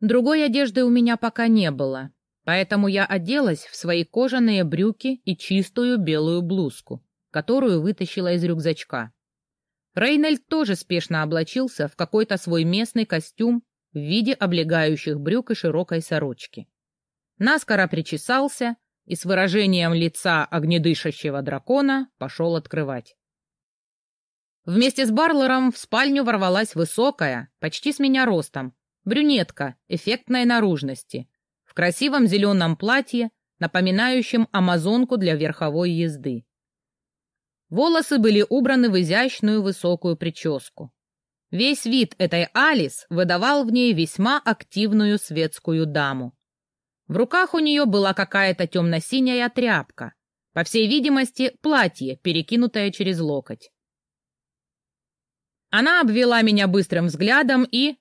Другой одежды у меня пока не было, поэтому я оделась в свои кожаные брюки и чистую белую блузку, которую вытащила из рюкзачка. Рейнольд тоже спешно облачился в какой-то свой местный костюм в виде облегающих брюк и широкой сорочки. Наскоро причесался и с выражением лица огнедышащего дракона пошел открывать. Вместе с Барлером в спальню ворвалась высокая, почти с меня ростом, брюнетка эффектной наружности, в красивом зеленом платье, напоминающем амазонку для верховой езды. Волосы были убраны в изящную высокую прическу. Весь вид этой Алис выдавал в ней весьма активную светскую даму. В руках у нее была какая-то темно-синяя тряпка, по всей видимости, платье, перекинутое через локоть. Она обвела меня быстрым взглядом и...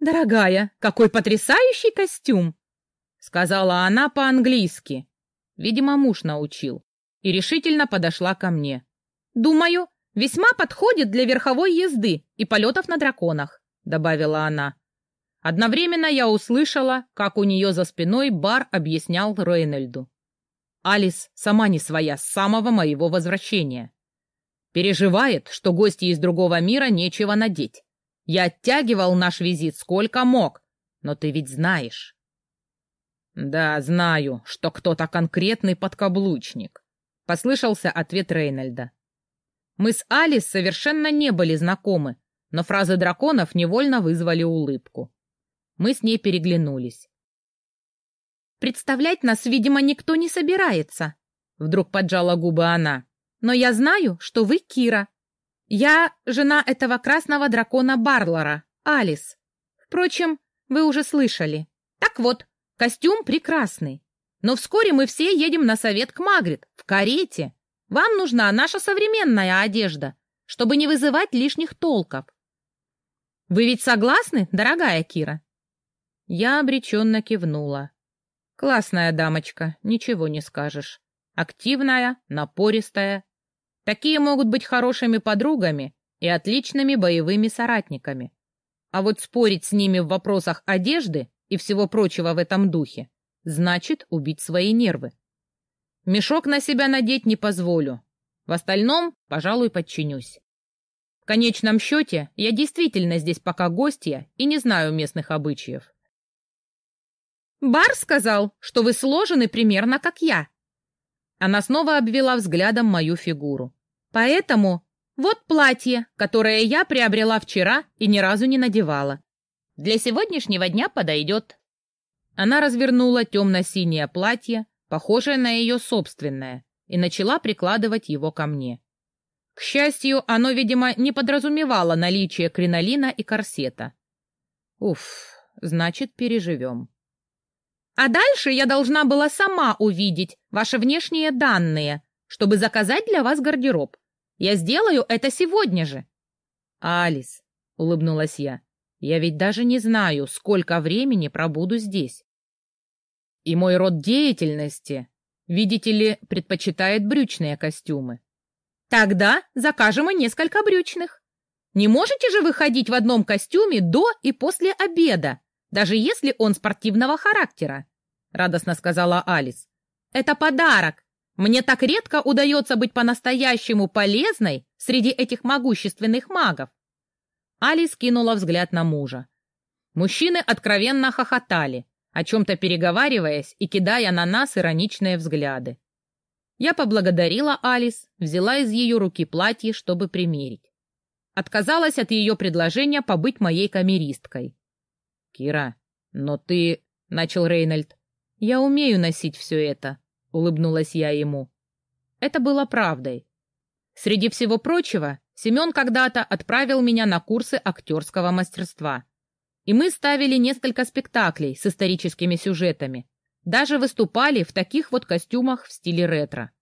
«Дорогая, какой потрясающий костюм!» — сказала она по-английски. Видимо, муж научил. И решительно подошла ко мне. «Думаю, весьма подходит для верховой езды и полетов на драконах», — добавила она. Одновременно я услышала, как у нее за спиной бар объяснял Рейнольду. Алис сама не своя с самого моего возвращения. Переживает, что гости из другого мира нечего надеть. Я оттягивал наш визит сколько мог, но ты ведь знаешь. Да, знаю, что кто-то конкретный подкаблучник. Послышался ответ Рейнольда. Мы с Алис совершенно не были знакомы, но фразы драконов невольно вызвали улыбку. Мы с ней переглянулись. «Представлять нас, видимо, никто не собирается», — вдруг поджала губы она. «Но я знаю, что вы Кира, я жена этого красного дракона Барлора, Алис. Впрочем, вы уже слышали. Так вот, костюм прекрасный. Но вскоре мы все едем на совет к Магрит, в карете. Вам нужна наша современная одежда, чтобы не вызывать лишних толков. Вы ведь согласны, дорогая Кира? Я обреченно кивнула. Классная дамочка, ничего не скажешь. Активная, напористая, Такие могут быть хорошими подругами и отличными боевыми соратниками. А вот спорить с ними в вопросах одежды и всего прочего в этом духе значит убить свои нервы. Мешок на себя надеть не позволю. В остальном, пожалуй, подчинюсь. В конечном счете, я действительно здесь пока гостья и не знаю местных обычаев. «Бар сказал, что вы сложены примерно как я». Она снова обвела взглядом мою фигуру. Поэтому вот платье, которое я приобрела вчера и ни разу не надевала. Для сегодняшнего дня подойдет. Она развернула темно-синее платье, похожее на ее собственное, и начала прикладывать его ко мне. К счастью, оно, видимо, не подразумевало наличие кринолина и корсета. Уф, значит, переживем. А дальше я должна была сама увидеть ваши внешние данные, чтобы заказать для вас гардероб. Я сделаю это сегодня же. Алис, улыбнулась я. Я ведь даже не знаю, сколько времени пробуду здесь. И мой род деятельности, видите ли, предпочитает брючные костюмы. Тогда закажем и несколько брючных. Не можете же выходить в одном костюме до и после обеда, даже если он спортивного характера, радостно сказала Алис. Это подарок, мне так редко удается быть по-настоящему полезной среди этих могущественных магов. Али скинула взгляд на мужа. Мужчины откровенно хохотали, о чем-то переговариваясь и кидая на нас ироничные взгляды. Я поблагодарила Алис, взяла из ее руки платье, чтобы примерить. Отказалась от ее предложения побыть моей камеристкой. «Кира, но ты...» — начал Рейнольд. «Я умею носить все это», улыбнулась я ему. Это было правдой. Среди всего прочего, Семен когда-то отправил меня на курсы актерского мастерства. И мы ставили несколько спектаклей с историческими сюжетами. Даже выступали в таких вот костюмах в стиле ретро.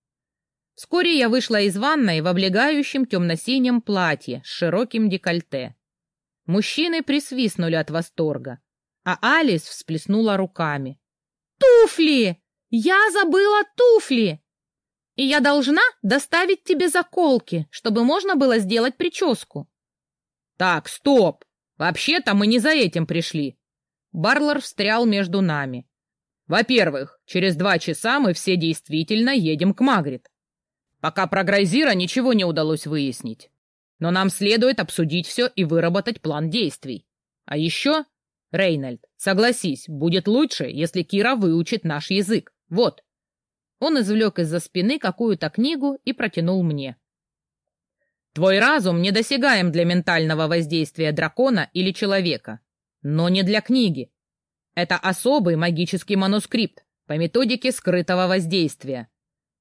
Вскоре я вышла из ванной в облегающем темно-синем платье с широким декольте. Мужчины присвистнули от восторга, а Алис всплеснула руками. «Туфли! «Я забыла туфли! И я должна доставить тебе заколки, чтобы можно было сделать прическу». «Так, стоп! Вообще-то мы не за этим пришли!» Барлер встрял между нами. Во-первых, через два часа мы все действительно едем к Магрит. Пока про Грайзира ничего не удалось выяснить. Но нам следует обсудить все и выработать план действий. А еще, Рейнольд, согласись, будет лучше, если Кира выучит наш язык. Вот. Он извлек из-за спины какую-то книгу и протянул мне. Твой разум недосягаем для ментального воздействия дракона или человека, но не для книги. Это особый магический манускрипт по методике скрытого воздействия.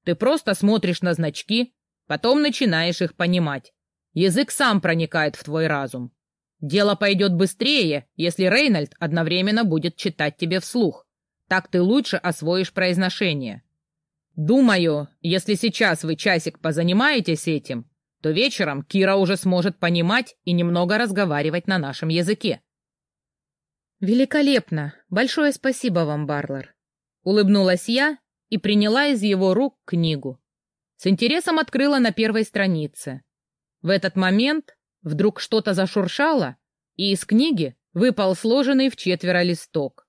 Ты просто смотришь на значки, потом начинаешь их понимать. Язык сам проникает в твой разум. Дело пойдет быстрее, если Рейнольд одновременно будет читать тебе вслух. Так ты лучше освоишь произношение. Думаю, если сейчас вы часик позанимаетесь этим, то вечером Кира уже сможет понимать и немного разговаривать на нашем языке. Великолепно! Большое спасибо вам, Барлер. Улыбнулась я и приняла из его рук книгу. С интересом открыла на первой странице. В этот момент вдруг что-то зашуршало, и из книги выпал сложенный в четверо листок.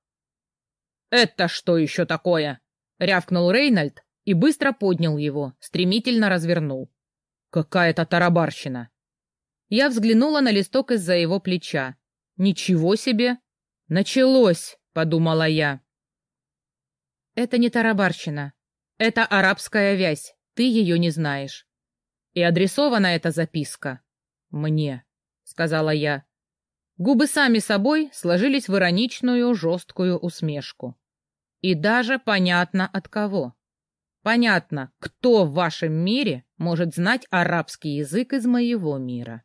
«Это что еще такое?» — рявкнул Рейнольд и быстро поднял его, стремительно развернул. «Какая-то тарабарщина!» Я взглянула на листок из-за его плеча. «Ничего себе! Началось!» — подумала я. Это не тарабарщина. Это арабская вязь. Ты ее не знаешь. И адресована эта записка. Мне, сказала я. Губы сами собой сложились в ироничную жесткую усмешку. И даже понятно от кого. Понятно, кто в вашем мире может знать арабский язык из моего мира.